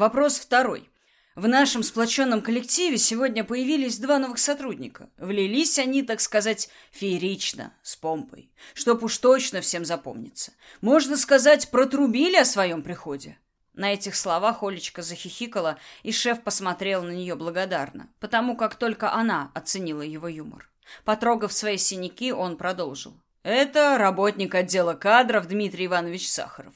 Вопрос второй. В нашем сплоченном коллективе сегодня появились два новых сотрудника. Влились они, так сказать, феерично, с помпой. Чтоб уж точно всем запомнится. Можно сказать, протрубили о своем приходе. На этих словах Олечка захихикала, и шеф посмотрел на нее благодарно, потому как только она оценила его юмор. Потрогав свои синяки, он продолжил. «Это работник отдела кадров Дмитрий Иванович Сахаров.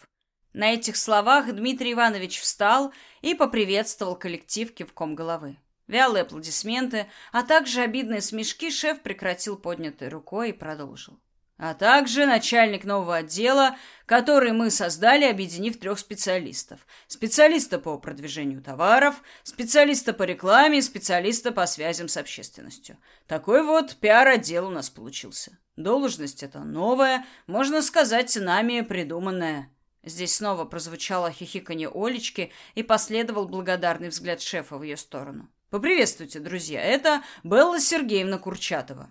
На этих словах Дмитрий Иванович встал и поприветствовал коллектив кивком головы. Вялые аплодисменты, а также обидные смешки шеф прекратил поднятой рукой и продолжил. А также начальник нового отдела, который мы создали, объединив трех специалистов. Специалиста по продвижению товаров, специалиста по рекламе и специалиста по связям с общественностью. Такой вот пиар-отдел у нас получился. Должность эта новая, можно сказать, нами придуманная. Здесь снова прозвучало хихиканье Олечки и последовал благодарный взгляд шефа в ее сторону. «Поприветствуйте, друзья, это Белла Сергеевна Курчатова».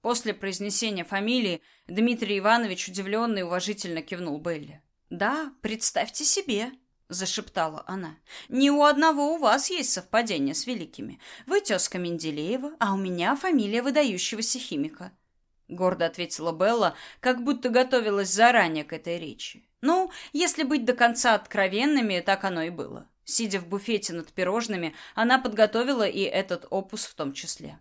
После произнесения фамилии Дмитрий Иванович удивленно и уважительно кивнул Белле. «Да, представьте себе», — зашептала она. «Не у одного у вас есть совпадение с великими. Вы тезка Менделеева, а у меня фамилия выдающегося химика гордо ответила Белла, как будто готовилась заранее к этой речи. Ну, если быть до конца откровенными, так оно и было. Сидя в буфете над пирожными, она подготовила и этот опус в том числе.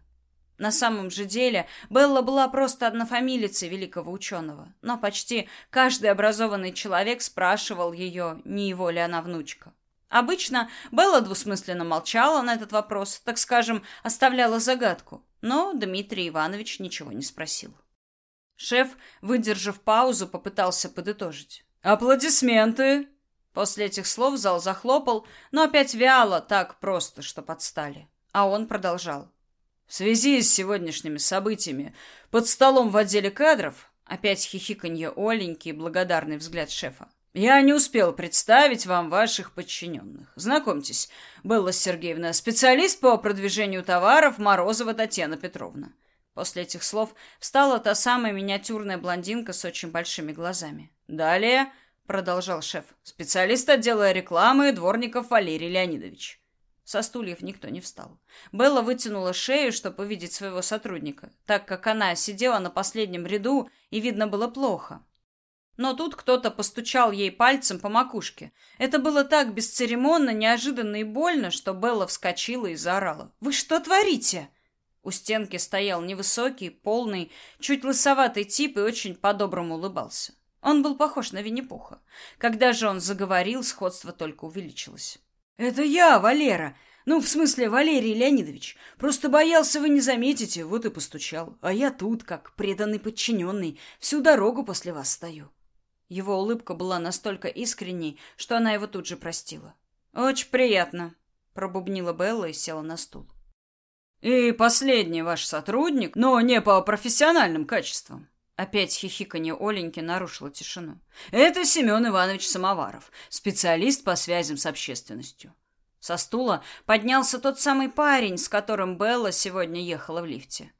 На самом же деле Белла была просто однофамилицей великого ученого, но почти каждый образованный человек спрашивал ее, не его ли она внучка. Обычно Белла двусмысленно молчала на этот вопрос, так скажем, оставляла загадку, но Дмитрий Иванович ничего не спросил. Шеф, выдержав паузу, попытался подытожить. «Аплодисменты!» После этих слов зал захлопал, но опять вяло, так просто, что подстали. А он продолжал. В связи с сегодняшними событиями под столом в отделе кадров опять хихиканье Оленьки и благодарный взгляд шефа. Я не успел представить вам ваших подчиненных. Знакомьтесь, Белла Сергеевна, специалист по продвижению товаров Морозова Татьяна Петровна. После этих слов встала та самая миниатюрная блондинка с очень большими глазами. Далее, продолжал шеф, специалист отдела рекламы дворников Валерий Леонидович. Со стульев никто не встал. Белла вытянула шею, чтобы увидеть своего сотрудника, так как она сидела на последнем ряду и видно было плохо. Но тут кто-то постучал ей пальцем по макушке. Это было так бесцеремонно, неожиданно и больно, что Белла вскочила и заорала. «Вы что творите?» У стенки стоял невысокий, полный, чуть лысоватый тип и очень по-доброму улыбался. Он был похож на Винни-Пуха. Когда же он заговорил, сходство только увеличилось. «Это я, Валера. Ну, в смысле, Валерий Леонидович. Просто боялся вы не заметите, вот и постучал. А я тут, как преданный подчиненный, всю дорогу после вас стою». Его улыбка была настолько искренней, что она его тут же простила. «Очень приятно», — пробубнила Белла и села на стул. «И последний ваш сотрудник, но не по профессиональным качествам». Опять хихиканье Оленьки нарушило тишину. «Это Семен Иванович Самоваров, специалист по связям с общественностью». Со стула поднялся тот самый парень, с которым Белла сегодня ехала в лифте.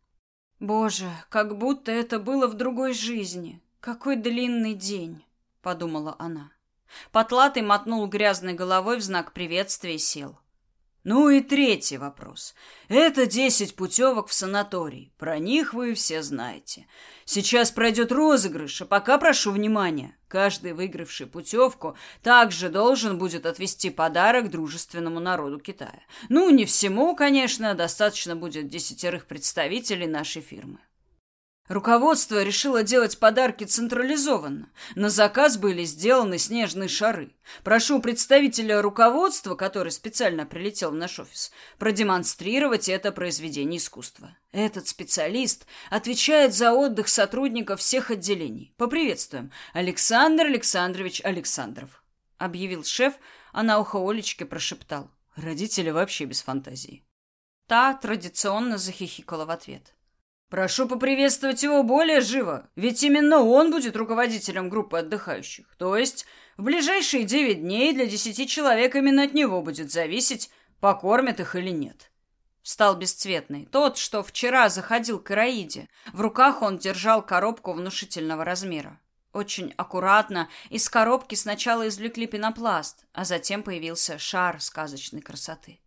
«Боже, как будто это было в другой жизни. Какой длинный день, подумала она. Потлатый мотнул грязной головой в знак приветствия и сел. Ну и третий вопрос. Это десять путевок в санаторий. Про них вы все знаете. Сейчас пройдет розыгрыш, а пока прошу внимания. Каждый выигравший путевку также должен будет отвести подарок дружественному народу Китая. Ну, не всему, конечно, достаточно будет десятерых представителей нашей фирмы. Руководство решило делать подарки централизованно. На заказ были сделаны снежные шары. Прошу представителя руководства, который специально прилетел в наш офис, продемонстрировать это произведение искусства. Этот специалист отвечает за отдых сотрудников всех отделений. Поприветствуем. Александр Александрович Александров. Объявил шеф, а на ухо Олечке прошептал. Родители вообще без фантазии. Та традиционно захихикала в ответ. Прошу поприветствовать его более живо, ведь именно он будет руководителем группы отдыхающих. То есть в ближайшие девять дней для десяти человек именно от него будет зависеть, покормят их или нет. Встал бесцветный, тот, что вчера заходил к Ираиде. В руках он держал коробку внушительного размера. Очень аккуратно из коробки сначала извлекли пенопласт, а затем появился шар сказочной красоты.